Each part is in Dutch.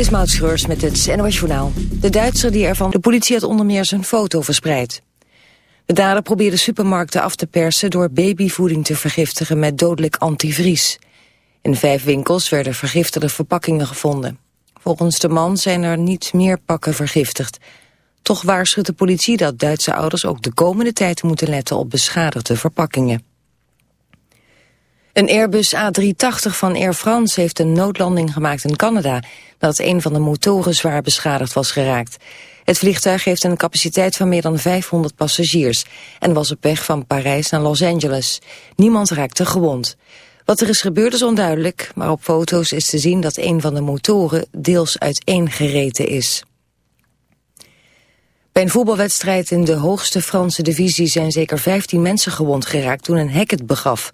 Dit is Maud met het NOS Journaal. De Duitser die ervan... De politie had onder meer zijn foto verspreid. De dader probeerde supermarkten af te persen... door babyvoeding te vergiftigen met dodelijk antivries. In vijf winkels werden vergiftigde verpakkingen gevonden. Volgens de man zijn er niet meer pakken vergiftigd. Toch waarschuwt de politie dat Duitse ouders ook de komende tijd moeten letten op beschadigde verpakkingen. Een Airbus A380 van Air France heeft een noodlanding gemaakt in Canada... nadat een van de motoren zwaar beschadigd was geraakt. Het vliegtuig heeft een capaciteit van meer dan 500 passagiers... en was op weg van Parijs naar Los Angeles. Niemand raakte gewond. Wat er is gebeurd is onduidelijk, maar op foto's is te zien... dat een van de motoren deels uiteengereten is. Bij een voetbalwedstrijd in de hoogste Franse divisie... zijn zeker 15 mensen gewond geraakt toen een hek het begaf...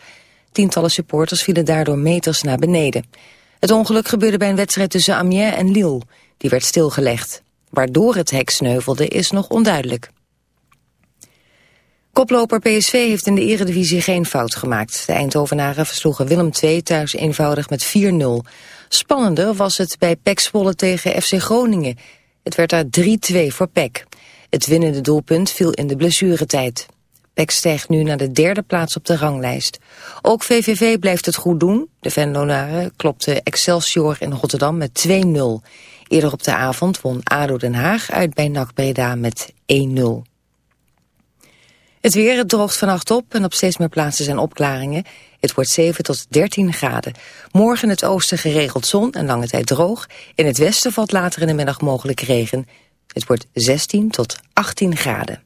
Tientallen supporters vielen daardoor meters naar beneden. Het ongeluk gebeurde bij een wedstrijd tussen Amiens en Lille. Die werd stilgelegd. Waardoor het hek sneuvelde is nog onduidelijk. Koploper PSV heeft in de eredivisie geen fout gemaakt. De Eindhovenaren versloegen Willem II thuis eenvoudig met 4-0. Spannender was het bij PEC Zwolle tegen FC Groningen. Het werd daar 3-2 voor PEC. Het winnende doelpunt viel in de blessuretijd. PEC stijgt nu naar de derde plaats op de ranglijst. Ook VVV blijft het goed doen. De Venlonaren klopte Excelsior in Rotterdam met 2-0. Eerder op de avond won ADO Den Haag uit bij NAC Breda met 1-0. Het weer het droogt vannacht op en op steeds meer plaatsen zijn opklaringen. Het wordt 7 tot 13 graden. Morgen het oosten geregeld zon en lange tijd droog. In het westen valt later in de middag mogelijk regen. Het wordt 16 tot 18 graden.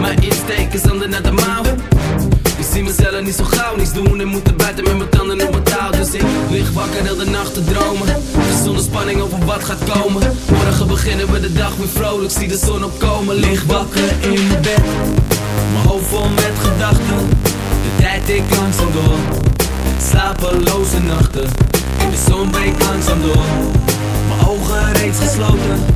Mijn insteek is ander naar de mouw. Ik zie mezelf niet zo gauw, niets doen en moeten buiten met mijn tanden op mijn touw. Dus ik lig wakker heel de nacht te dromen. Zonder spanning over wat gaat komen. Morgen beginnen we de dag weer vrolijk, zie de zon opkomen. Lig wakker in mijn bed, mijn hoofd vol met gedachten. De tijd ik langzaam door, slapeloze nachten. In de zon breekt langzaam door, mijn ogen reeds gesloten.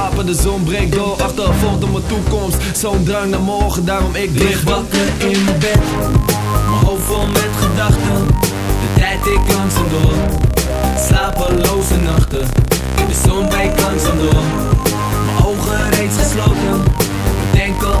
gapen, de zon breekt door Achtervolgd op mijn toekomst, zo'n drang naar morgen Daarom ik lig wakker in mijn bed. Mijn hoofd vol met gedachten. De tijd ik langzaam door. Slapeloze nachten. In de zon breekt langzaam door. Mijn ogen reeds gesloten. Bedenken als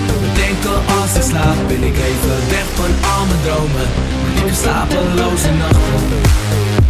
Als ik slaap Ben ik even weg van al mijn dromen. Heb slapeloze nachten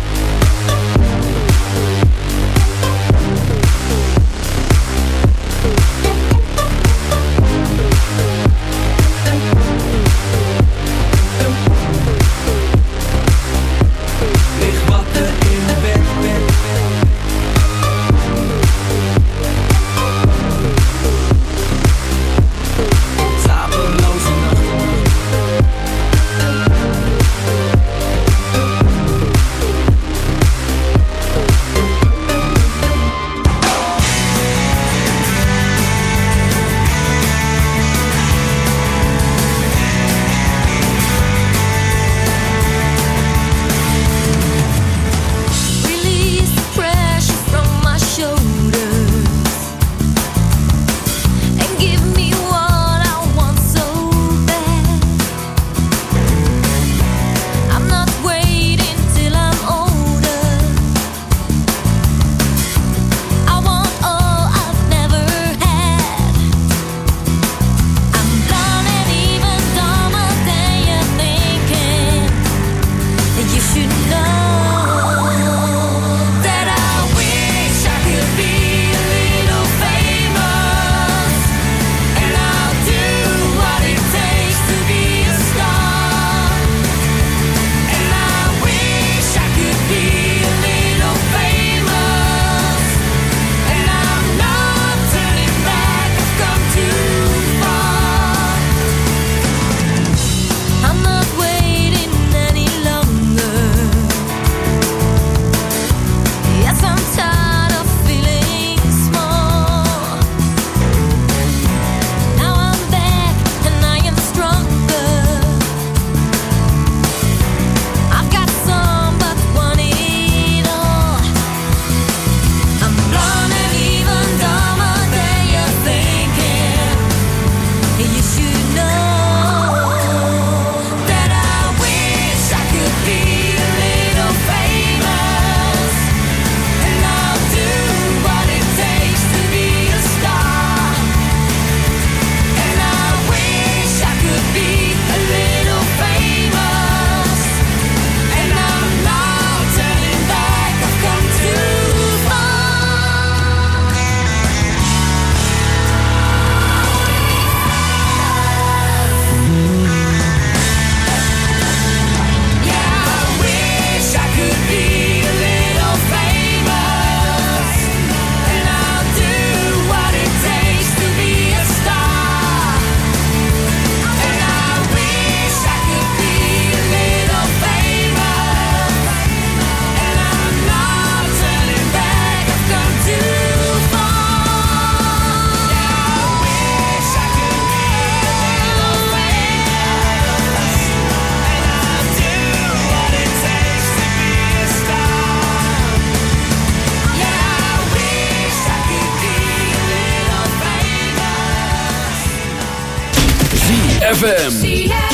ZFM.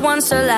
once alive